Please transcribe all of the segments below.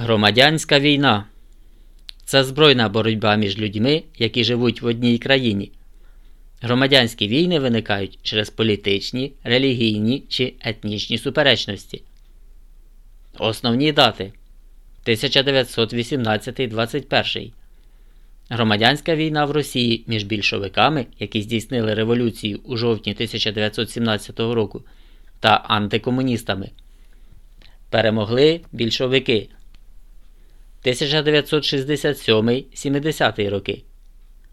Громадянська війна це збройна боротьба між людьми, які живуть в одній країні. Громадянські війни виникають через політичні, релігійні чи етнічні суперечності. Основні дати 1918-21. Громадянська війна в Росії між більшовиками, які здійснили революцію у жовтні 1917 року, та антикомуністами. Перемогли більшовики. 1967-70 роки.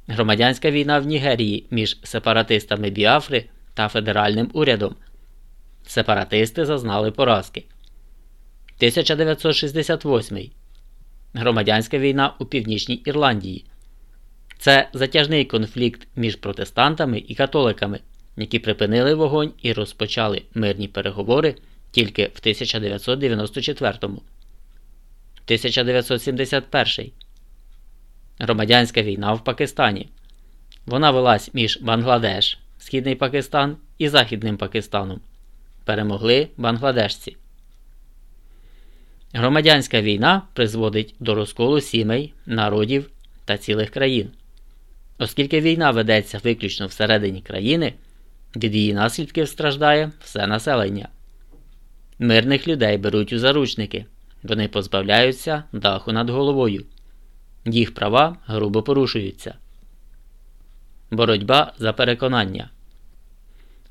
Громадянська війна в Нігерії між сепаратистами Біафри та федеральним урядом. Сепаратисти зазнали поразки. 1968. Громадянська війна у Північній Ірландії. Це затяжний конфлікт між протестантами і католиками, які припинили вогонь і розпочали мирні переговори тільки в 1994 1971. Громадянська війна в Пакистані. Вона велась між Бангладеш, Східний Пакистан і Західним Пакистаном. Перемогли бангладешці. Громадянська війна призводить до розколу сімей, народів та цілих країн. Оскільки війна ведеться виключно всередині країни, від її наслідків страждає все населення. Мирних людей беруть у заручники, вони позбавляються даху над головою. Їх права грубо порушуються. Боротьба за переконання.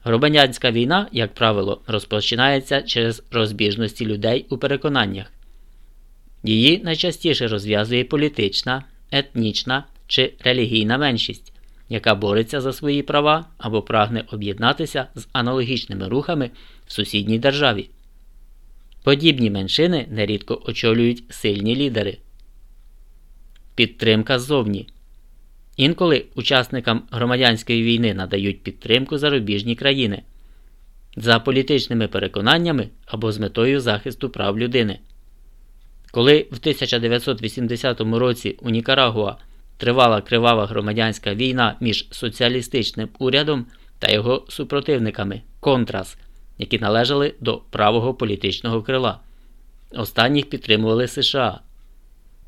Громадянська війна, як правило, розпочинається через розбіжності людей у переконаннях. Її найчастіше розв'язує політична, етнічна чи релігійна меншість, яка бореться за свої права або прагне об'єднатися з аналогічними рухами в сусідній державі. Подібні меншини нерідко очолюють сильні лідери. Підтримка ззовні. Інколи учасникам громадянської війни надають підтримку зарубіжні країни за політичними переконаннями або з метою захисту прав людини. Коли в 1980 році у Нікарагуа тривала кривава громадянська війна між соціалістичним урядом та його супротивниками Контрас, які належали до правого політичного крила, останніх підтримували США.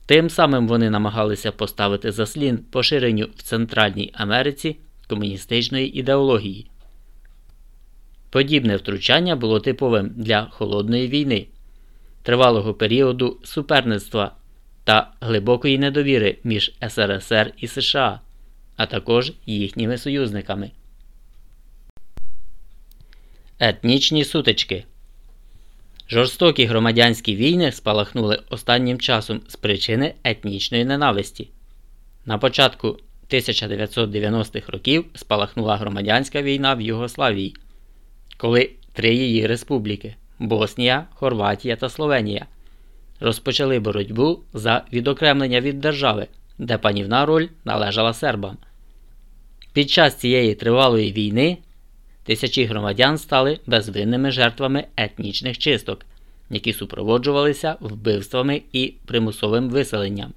Тим самим вони намагалися поставити заслін поширенню в Центральній Америці комуністичної ідеології. Подібне втручання було типовим для холодної війни, тривалого періоду суперництва та глибокої недовіри між СРСР і США, а також їхніми союзниками. Етнічні сутички Жорстокі громадянські війни спалахнули останнім часом з причини етнічної ненависті. На початку 1990-х років спалахнула громадянська війна в Югославії, коли три її республіки Боснія, Хорватія та Словенія розпочали боротьбу за відокремлення від держави, де панівна роль належала сербам. Під час цієї тривалої війни Тисячі громадян стали безвинними жертвами етнічних чисток, які супроводжувалися вбивствами і примусовим виселенням.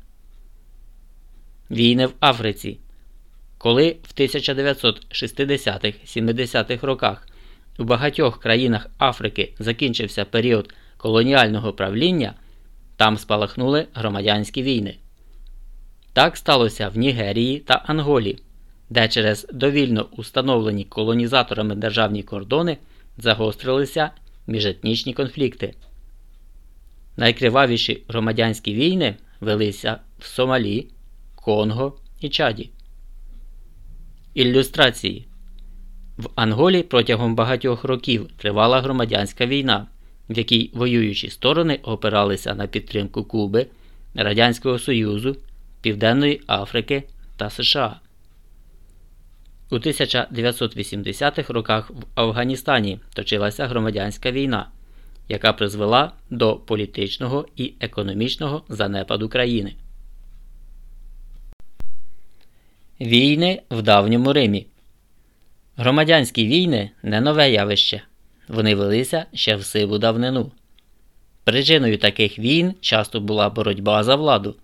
Війни в Африці. Коли в 1960-70-х роках у багатьох країнах Африки закінчився період колоніального правління, там спалахнули громадянські війни. Так сталося в Нігерії та Анголі де через довільно установлені колонізаторами державні кордони загострилися міжетнічні конфлікти. Найкривавіші громадянські війни велися в Сомалі, Конго і Чаді. Ілюстрації в Анголі протягом багатьох років тривала громадянська війна, в якій воюючі сторони опиралися на підтримку Куби, Радянського Союзу, Південної Африки та США. У 1980-х роках в Афганістані точилася громадянська війна, яка призвела до політичного і економічного занепаду країни. Війни в давньому Римі. Громадянські війни не нове явище. Вони велися ще в сиву давнину. Причиною таких війн часто була боротьба за владу.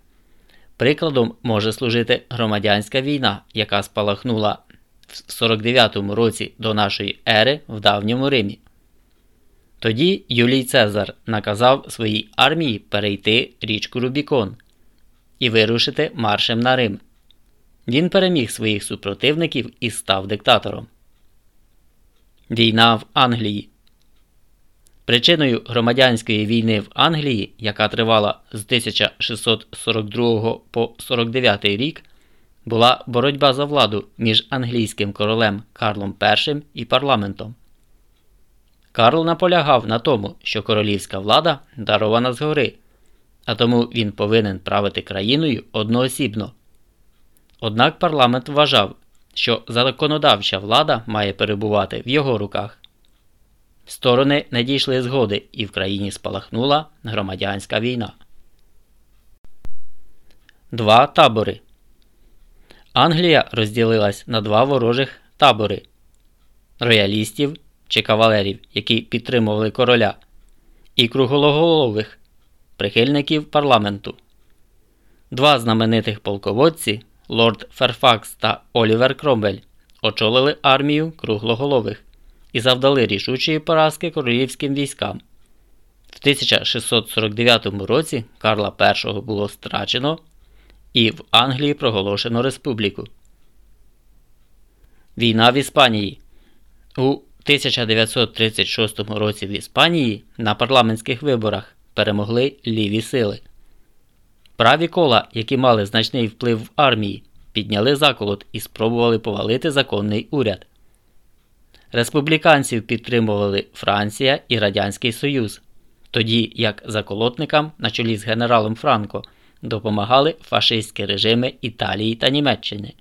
Прикладом може служити громадянська війна, яка спалахнула в 49 році до нашої ери в давньому Римі. Тоді Юлій Цезар наказав своїй армії перейти річку Рубікон і вирушити маршем на Рим. Він переміг своїх супротивників і став диктатором. Війна в Англії. Причиною громадянської війни в Англії, яка тривала з 1642 по 49 рік, була боротьба за владу між англійським королем Карлом І і парламентом. Карл наполягав на тому, що королівська влада дарована згори, а тому він повинен правити країною одноосібно. Однак парламент вважав, що законодавча влада має перебувати в його руках. Сторони не дійшли згоди, і в країні спалахнула громадянська війна. Два табори. Англія розділилась на два ворожих табори роялістів чи кавалерів, які підтримували короля, і круглоголових прихильників парламенту. Два знаменитих полководці лорд Ферфакс та Олівер Кромвель, очолили армію круглоголових і завдали рішучої поразки королівським військам. В 1649 році Карла І було страчено і в Англії проголошено республіку. Війна в Іспанії. У 1936 році в Іспанії на парламентських виборах перемогли ліві сили. Праві кола, які мали значний вплив в армії, підняли заколот і спробували повалити законний уряд. Республіканців підтримували Франція і Радянський Союз, тоді як заколотникам на чолі з генералом Франко допомагали фашистські режими Італії та Німеччини.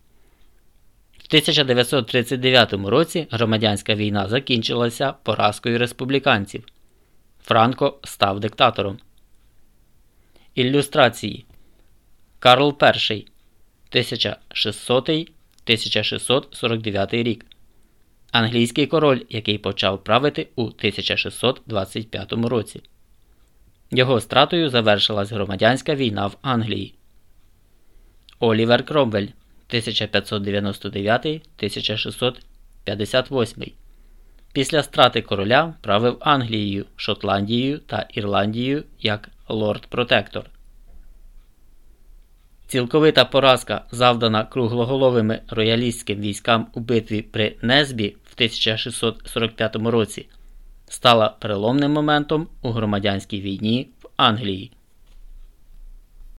В 1939 році громадянська війна закінчилася поразкою республіканців. Франко став диктатором. Ілюстрації Карл І 1600-1649 рік. Англійський король, який почав правити у 1625 році. Його стратою завершилась громадянська війна в Англії. Олівер Кромвель 1599-1658. Після страти короля правив Англією, Шотландією та Ірландією як лорд-протектор. Цілковита поразка, завдана круглоголовими роялістським військам у битві при Незбі в 1645 році, стала переломним моментом у громадянській війні в Англії.